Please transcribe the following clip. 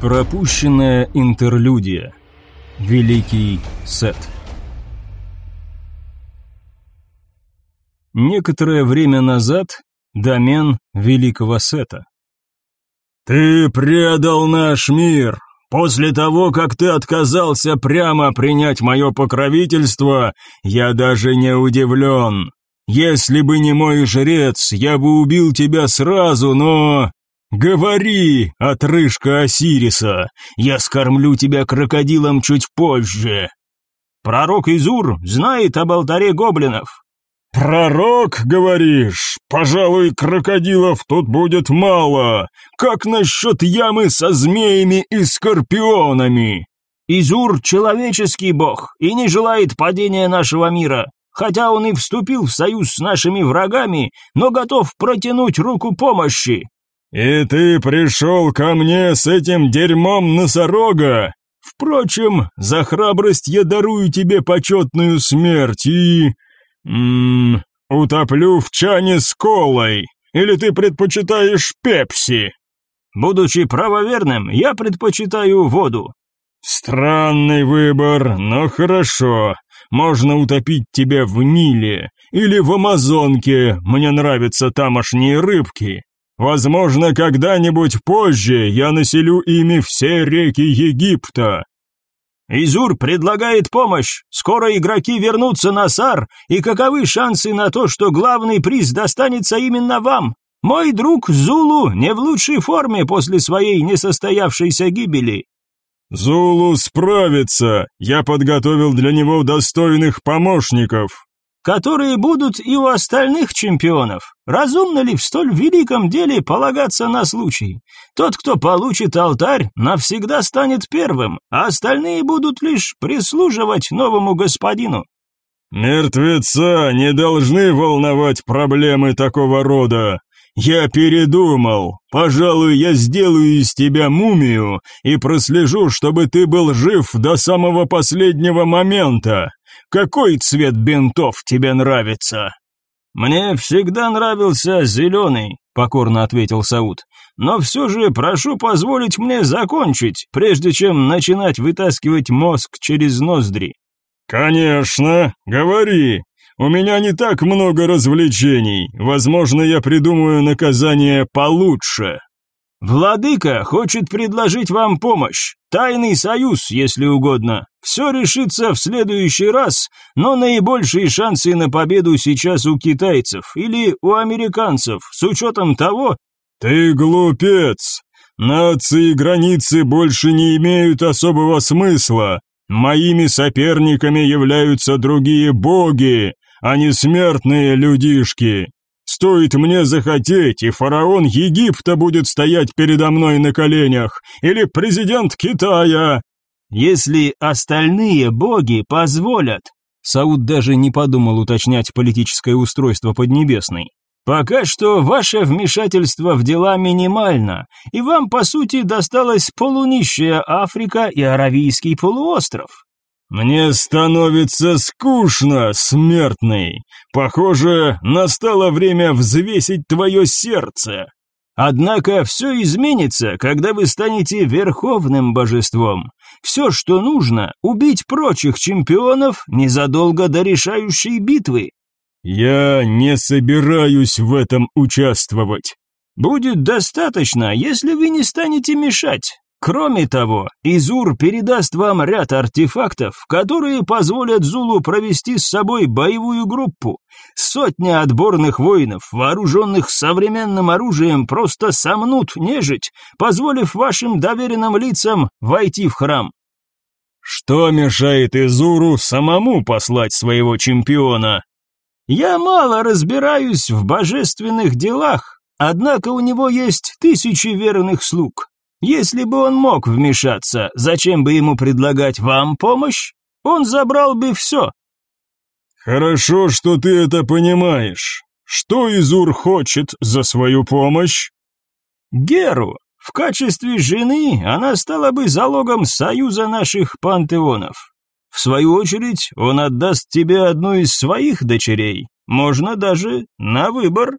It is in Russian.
Пропущенная интерлюдия. Великий Сет. Некоторое время назад домен Великого Сета. «Ты предал наш мир! После того, как ты отказался прямо принять мое покровительство, я даже не удивлен. Если бы не мой жрец, я бы убил тебя сразу, но «Говори, отрыжка Осириса, я скормлю тебя крокодилом чуть позже». «Пророк Изур знает об алтаре гоблинов». «Пророк, говоришь? Пожалуй, крокодилов тут будет мало. Как насчет ямы со змеями и скорпионами?» «Изур — человеческий бог и не желает падения нашего мира. Хотя он и вступил в союз с нашими врагами, но готов протянуть руку помощи. «И ты пришел ко мне с этим дерьмом носорога? Впрочем, за храбрость я дарую тебе почетную смерть и... М -м, утоплю в чане с колой. Или ты предпочитаешь пепси?» «Будучи правоверным, я предпочитаю воду». «Странный выбор, но хорошо. Можно утопить тебя в Ниле или в Амазонке, мне нравятся тамошние рыбки». Возможно, когда-нибудь позже я населю ими все реки Египта. Изур предлагает помощь. Скоро игроки вернутся на Сар, и каковы шансы на то, что главный приз достанется именно вам? Мой друг Зулу не в лучшей форме после своей несостоявшейся гибели. Зулу справится. Я подготовил для него достойных помощников которые будут и у остальных чемпионов. Разумно ли в столь великом деле полагаться на случай? Тот, кто получит алтарь, навсегда станет первым, а остальные будут лишь прислуживать новому господину. Мертвеца не должны волновать проблемы такого рода. Я передумал. Пожалуй, я сделаю из тебя мумию и прослежу, чтобы ты был жив до самого последнего момента. Какой цвет бинтов тебе нравится?» «Мне всегда нравился зеленый», — покорно ответил Сауд. «Но все же прошу позволить мне закончить, прежде чем начинать вытаскивать мозг через ноздри». «Конечно, говори. У меня не так много развлечений. Возможно, я придумаю наказание получше». Владыка хочет предложить вам помощь, тайный союз, если угодно. Все решится в следующий раз, но наибольшие шансы на победу сейчас у китайцев или у американцев, с учетом того... Ты глупец! Нации и границы больше не имеют особого смысла. Моими соперниками являются другие боги, а не смертные людишки. Стоит мне захотеть, и фараон Египта будет стоять передо мной на коленях, или президент Китая. Если остальные боги позволят. Сауд даже не подумал уточнять политическое устройство Поднебесной. Пока что ваше вмешательство в дела минимально, и вам, по сути, досталась полунищая Африка и Аравийский полуостров. «Мне становится скучно, смертный. Похоже, настало время взвесить твое сердце. Однако все изменится, когда вы станете верховным божеством. Все, что нужно, убить прочих чемпионов незадолго до решающей битвы». «Я не собираюсь в этом участвовать». «Будет достаточно, если вы не станете мешать. Кроме того, Изур передаст вам ряд артефактов, которые позволят Зулу провести с собой боевую группу. Сотня отборных воинов, вооруженных современным оружием, просто сомнут нежить, позволив вашим доверенным лицам войти в храм. Что мешает Изуру самому послать своего чемпиона? Я мало разбираюсь в божественных делах, однако у него есть тысячи верных слуг, если бы он мог вмешаться, зачем бы ему предлагать вам помощь? Он забрал бы все». «Хорошо, что ты это понимаешь. Что Изур хочет за свою помощь?» «Геру. В качестве жены она стала бы залогом союза наших пантеонов. В свою очередь, он отдаст тебе одну из своих дочерей, можно даже на выбор.